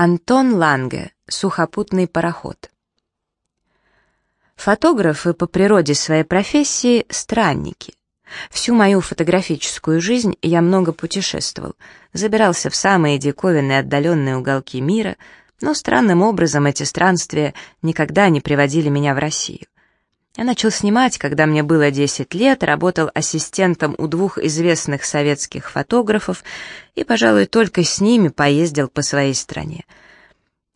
Антон Ланге. Сухопутный пароход. Фотографы по природе своей профессии — странники. Всю мою фотографическую жизнь я много путешествовал, забирался в самые диковинные отдаленные уголки мира, но странным образом эти странствия никогда не приводили меня в Россию. Я начал снимать, когда мне было 10 лет, работал ассистентом у двух известных советских фотографов и, пожалуй, только с ними поездил по своей стране.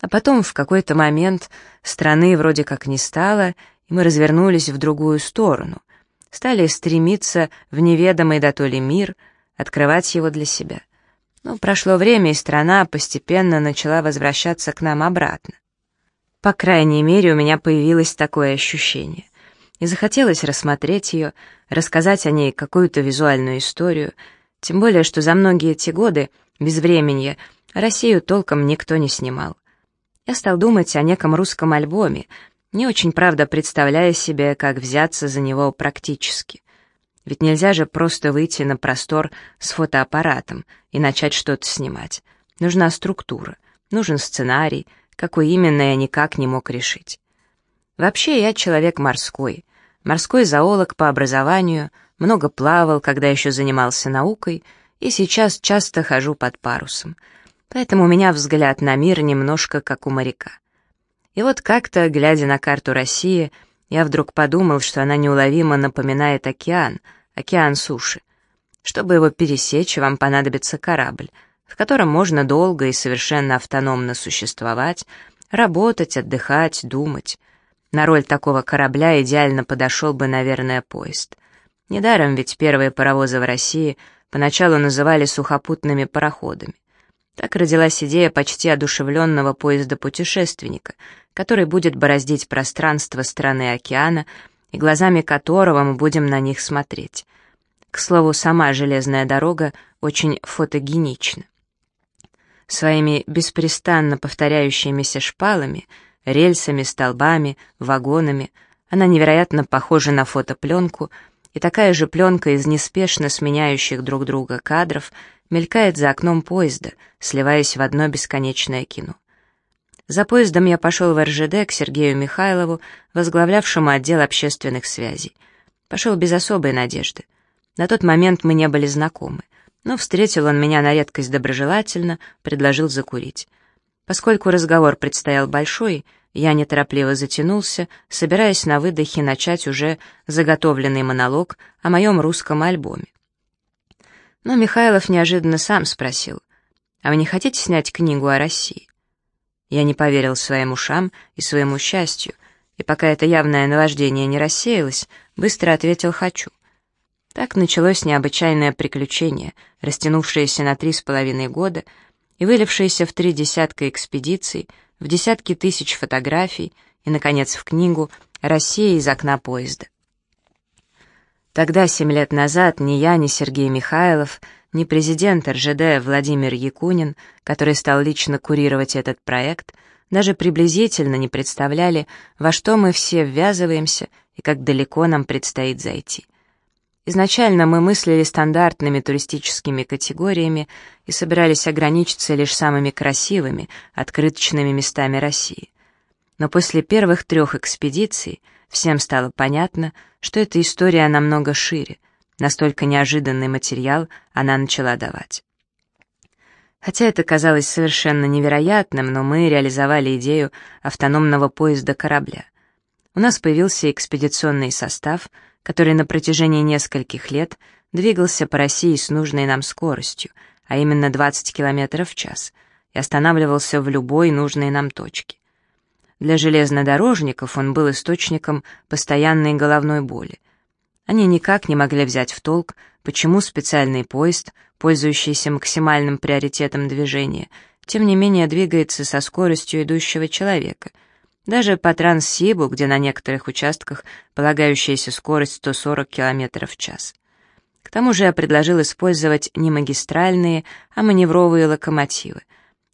А потом в какой-то момент страны вроде как не стало, и мы развернулись в другую сторону, стали стремиться в неведомый до то ли мир, открывать его для себя. Но прошло время, и страна постепенно начала возвращаться к нам обратно. По крайней мере, у меня появилось такое ощущение и захотелось рассмотреть ее, рассказать о ней какую-то визуальную историю, тем более, что за многие эти годы, без времени, Россию толком никто не снимал. Я стал думать о неком русском альбоме, не очень, правда, представляя себе, как взяться за него практически. Ведь нельзя же просто выйти на простор с фотоаппаратом и начать что-то снимать. Нужна структура, нужен сценарий, какой именно я никак не мог решить. Вообще я человек морской, морской зоолог по образованию, много плавал, когда еще занимался наукой, и сейчас часто хожу под парусом. Поэтому у меня взгляд на мир немножко как у моряка. И вот как-то, глядя на карту России, я вдруг подумал, что она неуловимо напоминает океан, океан суши. Чтобы его пересечь, вам понадобится корабль, в котором можно долго и совершенно автономно существовать, работать, отдыхать, думать. На роль такого корабля идеально подошел бы, наверное, поезд. Недаром ведь первые паровозы в России поначалу называли сухопутными пароходами. Так родилась идея почти одушевленного поезда-путешественника, который будет бороздить пространство страны океана и глазами которого мы будем на них смотреть. К слову, сама железная дорога очень фотогенична. Своими беспрестанно повторяющимися шпалами — рельсами, столбами, вагонами. Она невероятно похожа на фотопленку, и такая же пленка из неспешно сменяющих друг друга кадров мелькает за окном поезда, сливаясь в одно бесконечное кино. За поездом я пошел в РЖД к Сергею Михайлову, возглавлявшему отдел общественных связей. Пошел без особой надежды. На тот момент мы не были знакомы, но встретил он меня на редкость доброжелательно, предложил закурить. Поскольку разговор предстоял большой, я неторопливо затянулся, собираясь на выдохе начать уже заготовленный монолог о моем русском альбоме. Но Михайлов неожиданно сам спросил, «А вы не хотите снять книгу о России?» Я не поверил своим ушам и своему счастью, и пока это явное наваждение не рассеялось, быстро ответил «хочу». Так началось необычайное приключение, растянувшееся на три с половиной года, и вылившиеся в три десятка экспедиций, в десятки тысяч фотографий и, наконец, в книгу «Россия из окна поезда». Тогда, семь лет назад, ни я, ни Сергей Михайлов, ни президент РЖД Владимир Якунин, который стал лично курировать этот проект, даже приблизительно не представляли, во что мы все ввязываемся и как далеко нам предстоит зайти. Изначально мы мыслили стандартными туристическими категориями и собирались ограничиться лишь самыми красивыми, открыточными местами России. Но после первых трех экспедиций всем стало понятно, что эта история намного шире, настолько неожиданный материал она начала давать. Хотя это казалось совершенно невероятным, но мы реализовали идею автономного поезда корабля. У нас появился экспедиционный состав — который на протяжении нескольких лет двигался по России с нужной нам скоростью, а именно 20 км в час, и останавливался в любой нужной нам точке. Для железнодорожников он был источником постоянной головной боли. Они никак не могли взять в толк, почему специальный поезд, пользующийся максимальным приоритетом движения, тем не менее двигается со скоростью идущего человека — даже по Транссибу, где на некоторых участках полагающаяся скорость 140 км в час. К тому же я предложил использовать не магистральные, а маневровые локомотивы.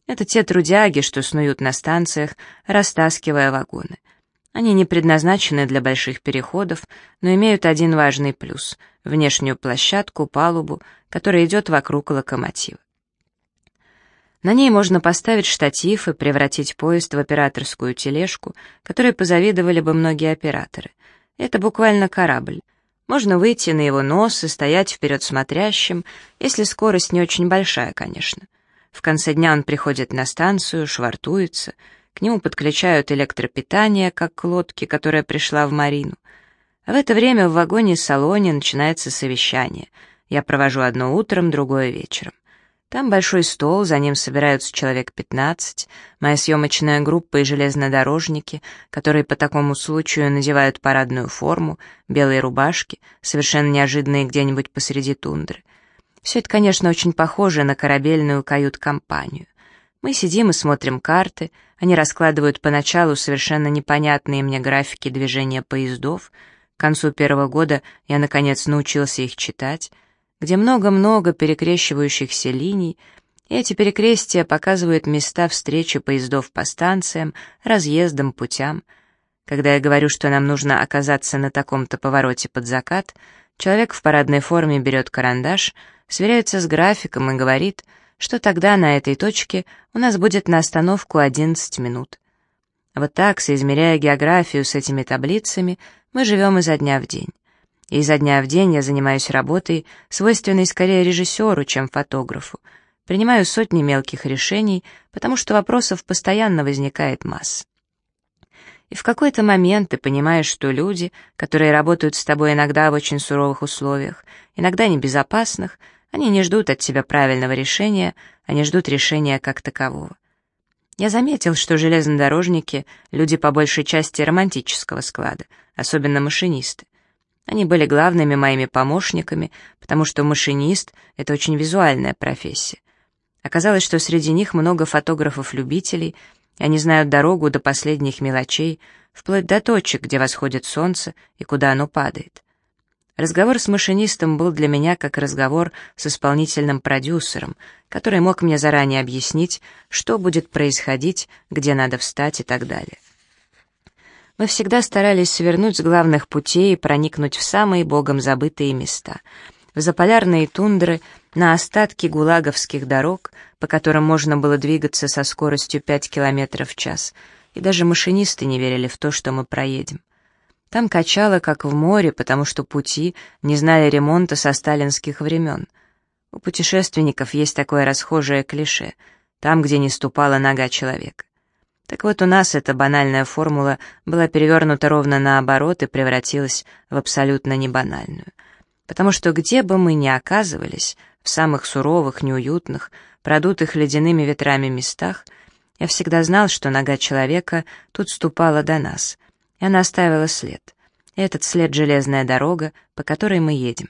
Это те трудяги, что снуют на станциях, растаскивая вагоны. Они не предназначены для больших переходов, но имеют один важный плюс — внешнюю площадку, палубу, которая идет вокруг локомотива. На ней можно поставить штатив и превратить поезд в операторскую тележку, которой позавидовали бы многие операторы. Это буквально корабль. Можно выйти на его нос и стоять вперед смотрящим, если скорость не очень большая, конечно. В конце дня он приходит на станцию, швартуется, к нему подключают электропитание, как к лодке, которая пришла в Марину. А в это время в вагоне-салоне начинается совещание. Я провожу одно утром, другое вечером. Там большой стол, за ним собираются человек 15, моя съемочная группа и железнодорожники, которые по такому случаю надевают парадную форму, белые рубашки, совершенно неожиданные где-нибудь посреди тундры. Все это, конечно, очень похоже на корабельную кают-компанию. Мы сидим и смотрим карты, они раскладывают поначалу совершенно непонятные мне графики движения поездов. К концу первого года я, наконец, научился их читать — где много-много перекрещивающихся линий, эти перекрестия показывают места встречи поездов по станциям, разъездам, путям. Когда я говорю, что нам нужно оказаться на таком-то повороте под закат, человек в парадной форме берет карандаш, сверяется с графиком и говорит, что тогда на этой точке у нас будет на остановку 11 минут. Вот так, соизмеряя географию с этими таблицами, мы живем изо дня в день. И изо дня в день я занимаюсь работой, свойственной скорее режиссеру, чем фотографу. Принимаю сотни мелких решений, потому что вопросов постоянно возникает масса. И в какой-то момент ты понимаешь, что люди, которые работают с тобой иногда в очень суровых условиях, иногда небезопасных, они не ждут от тебя правильного решения, они ждут решения как такового. Я заметил, что железнодорожники — люди по большей части романтического склада, особенно машинисты. Они были главными моими помощниками, потому что машинист — это очень визуальная профессия. Оказалось, что среди них много фотографов-любителей, и они знают дорогу до последних мелочей, вплоть до точек, где восходит солнце и куда оно падает. Разговор с машинистом был для меня как разговор с исполнительным продюсером, который мог мне заранее объяснить, что будет происходить, где надо встать и так далее. Мы всегда старались свернуть с главных путей и проникнуть в самые богом забытые места, в заполярные тундры, на остатки гулаговских дорог, по которым можно было двигаться со скоростью 5 км в час, и даже машинисты не верили в то, что мы проедем. Там качало, как в море, потому что пути не знали ремонта со сталинских времен. У путешественников есть такое расхожее клише «там, где не ступала нога человека». Так вот, у нас эта банальная формула была перевернута ровно наоборот и превратилась в абсолютно небанальную. Потому что где бы мы ни оказывались, в самых суровых, неуютных, продутых ледяными ветрами местах, я всегда знал, что нога человека тут ступала до нас, и она оставила след. И этот след — железная дорога, по которой мы едем.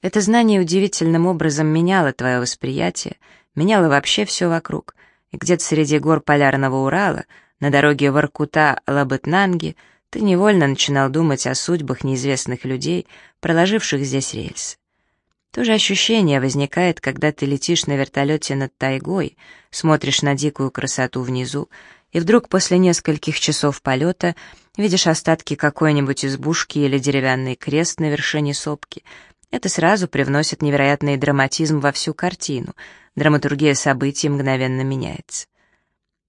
Это знание удивительным образом меняло твое восприятие, меняло вообще все вокруг — где-то среди гор Полярного Урала, на дороге Воркута-Лабытнанги, ты невольно начинал думать о судьбах неизвестных людей, проложивших здесь рельсы. То же ощущение возникает, когда ты летишь на вертолете над тайгой, смотришь на дикую красоту внизу, и вдруг после нескольких часов полета видишь остатки какой-нибудь избушки или деревянный крест на вершине сопки. Это сразу привносит невероятный драматизм во всю картину — драматургия событий мгновенно меняется.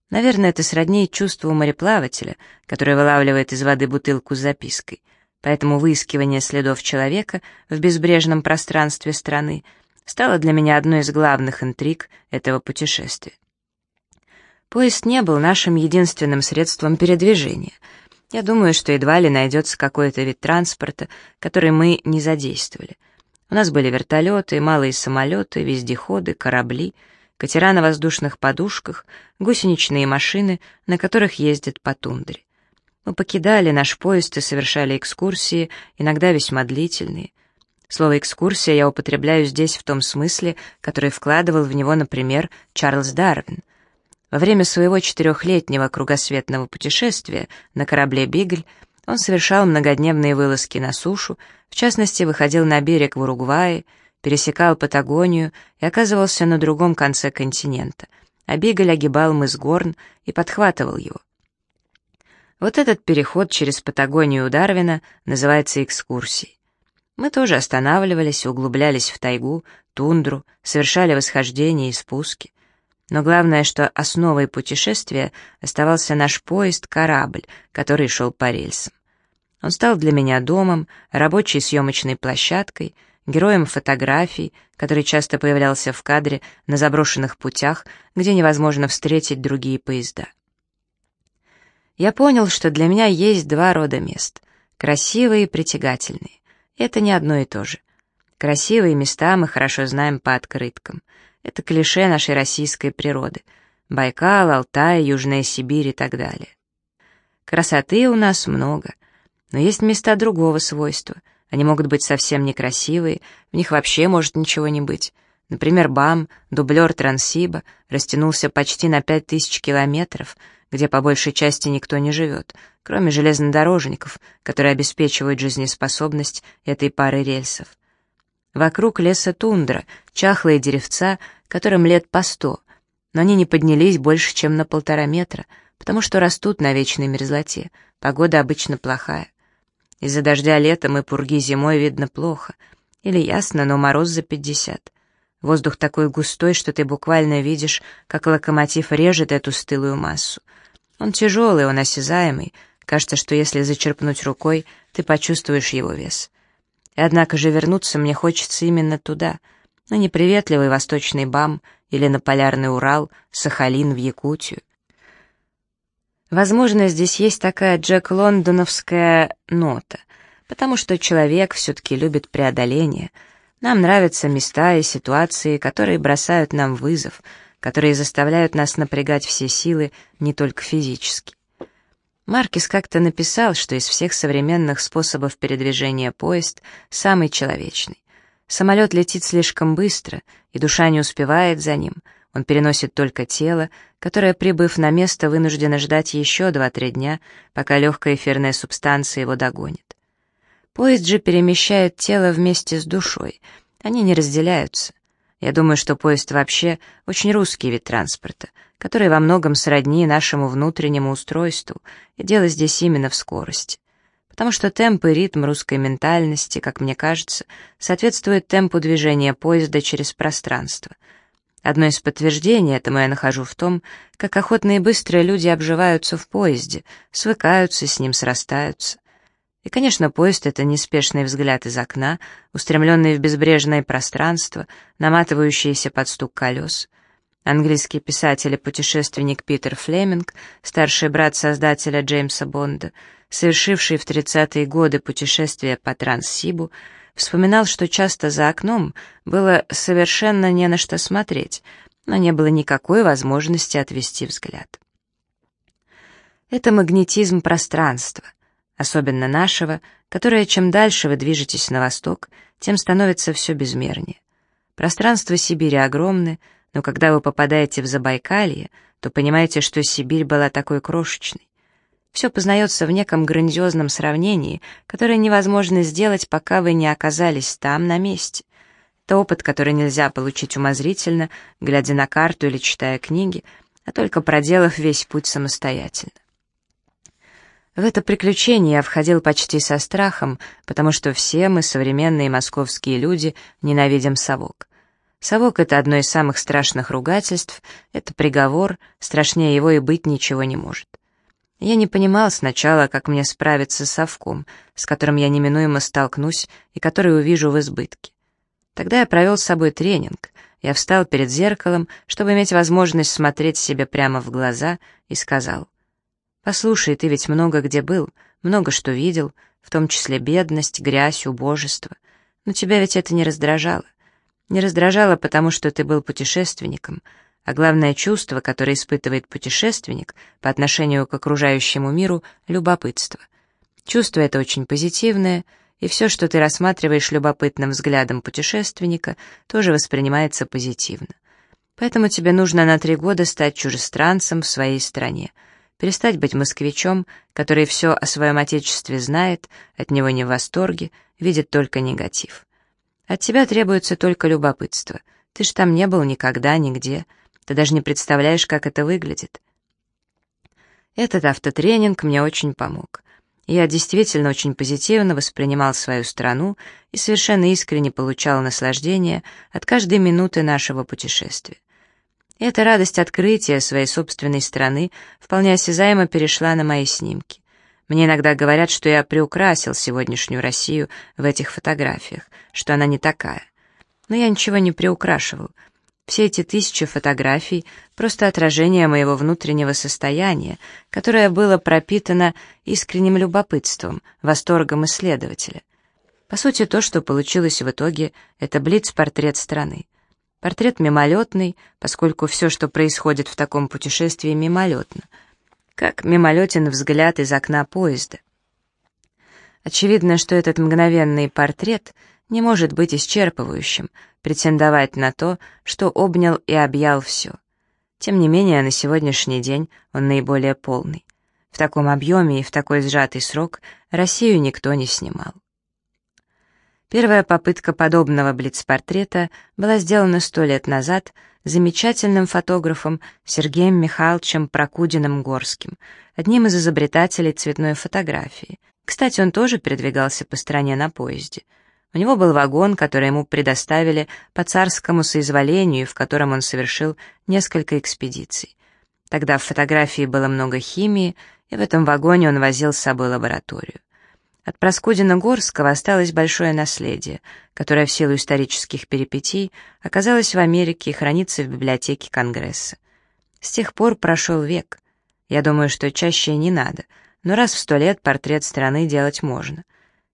Наверное, это сродни чувству мореплавателя, который вылавливает из воды бутылку с запиской. Поэтому выискивание следов человека в безбрежном пространстве страны стало для меня одной из главных интриг этого путешествия. Поезд не был нашим единственным средством передвижения. Я думаю, что едва ли найдется какой-то вид транспорта, который мы не задействовали — у нас были вертолеты, малые самолеты, вездеходы, корабли, катера на воздушных подушках, гусеничные машины, на которых ездят по тундре. Мы покидали наш поезд и совершали экскурсии, иногда весьма длительные. Слово «экскурсия» я употребляю здесь в том смысле, который вкладывал в него, например, Чарльз Дарвин. Во время своего четырехлетнего кругосветного путешествия на корабле «Бигль» Он совершал многодневные вылазки на сушу, в частности, выходил на берег в Уругвае, пересекал Патагонию и оказывался на другом конце континента, а Бигль огибал мыс Горн и подхватывал его. Вот этот переход через Патагонию у Дарвина называется экскурсией. Мы тоже останавливались, углублялись в тайгу, тундру, совершали восхождения и спуски. Но главное, что основой путешествия оставался наш поезд-корабль, который шел по рельсам. Он стал для меня домом, рабочей съемочной площадкой, героем фотографий, который часто появлялся в кадре на заброшенных путях, где невозможно встретить другие поезда. Я понял, что для меня есть два рода мест — красивые и притягательные. Это не одно и то же. Красивые места мы хорошо знаем по открыткам. Это клише нашей российской природы. Байкал, Алтай, Южная Сибирь и так далее. Красоты у нас много, но есть места другого свойства. Они могут быть совсем некрасивые, в них вообще может ничего не быть. Например, БАМ, дублер Транссиба, растянулся почти на пять тысяч километров, где по большей части никто не живет, кроме железнодорожников, которые обеспечивают жизнеспособность этой пары рельсов. Вокруг леса тундра, чахлые деревца, которым лет по сто, но они не поднялись больше, чем на полтора метра, потому что растут на вечной мерзлоте, погода обычно плохая. Из-за дождя летом и пурги зимой видно плохо, или ясно, но мороз за пятьдесят. Воздух такой густой, что ты буквально видишь, как локомотив режет эту стылую массу. Он тяжелый, он осязаемый, кажется, что если зачерпнуть рукой, ты почувствуешь его вес. Однако же вернуться мне хочется именно туда, на неприветливый восточный БАМ или на полярный Урал, Сахалин в Якутию. Возможно, здесь есть такая Джек Лондоновская нота, потому что человек все-таки любит преодоление. Нам нравятся места и ситуации, которые бросают нам вызов, которые заставляют нас напрягать все силы, не только физически. Маркис как-то написал, что из всех современных способов передвижения поезд самый человечный. Самолет летит слишком быстро, и душа не успевает за ним. Он переносит только тело, которое, прибыв на место, вынуждено ждать еще два-три дня, пока легкая эфирная субстанция его догонит. Поезд же перемещает тело вместе с душой. Они не разделяются. Я думаю, что поезд вообще очень русский вид транспорта — который во многом сродни нашему внутреннему устройству, и дело здесь именно в скорости. Потому что темп и ритм русской ментальности, как мне кажется, соответствует темпу движения поезда через пространство. Одно из подтверждений этому я нахожу в том, как охотно и быстро люди обживаются в поезде, свыкаются с ним, срастаются. И, конечно, поезд — это неспешный взгляд из окна, устремленный в безбрежное пространство, наматывающийся под стук колес — Английский писатель и путешественник Питер Флеминг, старший брат создателя Джеймса Бонда, совершивший в 30-е годы путешествие по Транссибу, вспоминал, что часто за окном было совершенно не на что смотреть, но не было никакой возможности отвести взгляд. Это магнетизм пространства, особенно нашего, которое чем дальше вы движетесь на восток, тем становится все безмернее. Пространство Сибири огромны, но когда вы попадаете в Забайкалье, то понимаете, что Сибирь была такой крошечной. Все познается в неком грандиозном сравнении, которое невозможно сделать, пока вы не оказались там, на месте. Это опыт, который нельзя получить умозрительно, глядя на карту или читая книги, а только проделав весь путь самостоятельно. В это приключение я входил почти со страхом, потому что все мы, современные московские люди, ненавидим совок. Совок — это одно из самых страшных ругательств, это приговор, страшнее его и быть ничего не может. Я не понимал сначала, как мне справиться с совком, с которым я неминуемо столкнусь и который увижу в избытке. Тогда я провел с собой тренинг. Я встал перед зеркалом, чтобы иметь возможность смотреть себе прямо в глаза, и сказал, «Послушай, ты ведь много где был, много что видел, в том числе бедность, грязь, убожество. Но тебя ведь это не раздражало. Не раздражало, потому что ты был путешественником, а главное чувство, которое испытывает путешественник по отношению к окружающему миру — любопытство. Чувство это очень позитивное, и все, что ты рассматриваешь любопытным взглядом путешественника, тоже воспринимается позитивно. Поэтому тебе нужно на три года стать чужестранцем в своей стране, перестать быть москвичом, который все о своем отечестве знает, от него не в восторге, видит только негатив. От тебя требуется только любопытство. Ты ж там не был никогда, нигде. Ты даже не представляешь, как это выглядит. Этот автотренинг мне очень помог. Я действительно очень позитивно воспринимал свою страну и совершенно искренне получал наслаждение от каждой минуты нашего путешествия. Эта радость открытия своей собственной страны вполне осязаемо перешла на мои снимки. Мне иногда говорят, что я приукрасил сегодняшнюю Россию в этих фотографиях, что она не такая. Но я ничего не приукрашивал. Все эти тысячи фотографий — просто отражение моего внутреннего состояния, которое было пропитано искренним любопытством, восторгом исследователя. По сути, то, что получилось в итоге, это блиц-портрет страны. Портрет мимолетный, поскольку все, что происходит в таком путешествии, мимолетно. Как мимолетен взгляд из окна поезда. Очевидно, что этот мгновенный портрет не может быть исчерпывающим, претендовать на то, что обнял и объял все. Тем не менее, на сегодняшний день он наиболее полный. В таком объеме и в такой сжатый срок Россию никто не снимал. Первая попытка подобного блиц-портрета была сделана сто лет назад замечательным фотографом Сергеем Михайловичем Прокудиным-Горским, одним из изобретателей цветной фотографии. Кстати, он тоже передвигался по стране на поезде. У него был вагон, который ему предоставили по царскому соизволению, в котором он совершил несколько экспедиций. Тогда в фотографии было много химии, и в этом вагоне он возил с собой лабораторию. От Проскудина-Горского осталось большое наследие, которое в силу исторических перипетий оказалось в Америке и хранится в библиотеке Конгресса. С тех пор прошел век. Я думаю, что чаще не надо, но раз в сто лет портрет страны делать можно.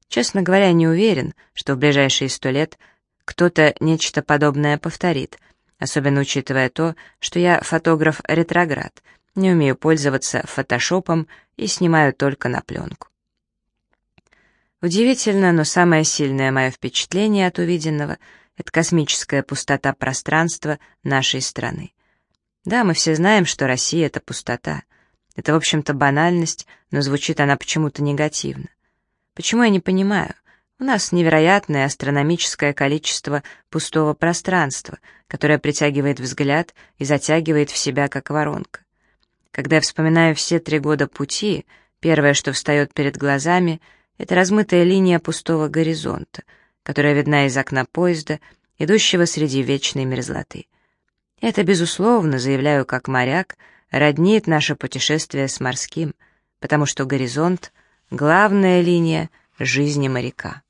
Честно говоря, не уверен, что в ближайшие сто лет кто-то нечто подобное повторит, особенно учитывая то, что я фотограф-ретроград, не умею пользоваться фотошопом и снимаю только на пленку. Удивительно, но самое сильное мое впечатление от увиденного — это космическая пустота пространства нашей страны. Да, мы все знаем, что Россия — это пустота. Это, в общем-то, банальность, но звучит она почему-то негативно. Почему я не понимаю? У нас невероятное астрономическое количество пустого пространства, которое притягивает взгляд и затягивает в себя, как воронка. Когда я вспоминаю все три года пути, первое, что встает перед глазами — это размытая линия пустого горизонта, которая видна из окна поезда, идущего среди вечной мерзлоты. Это, безусловно, заявляю как моряк, роднит наше путешествие с морским, потому что горизонт — главная линия жизни моряка.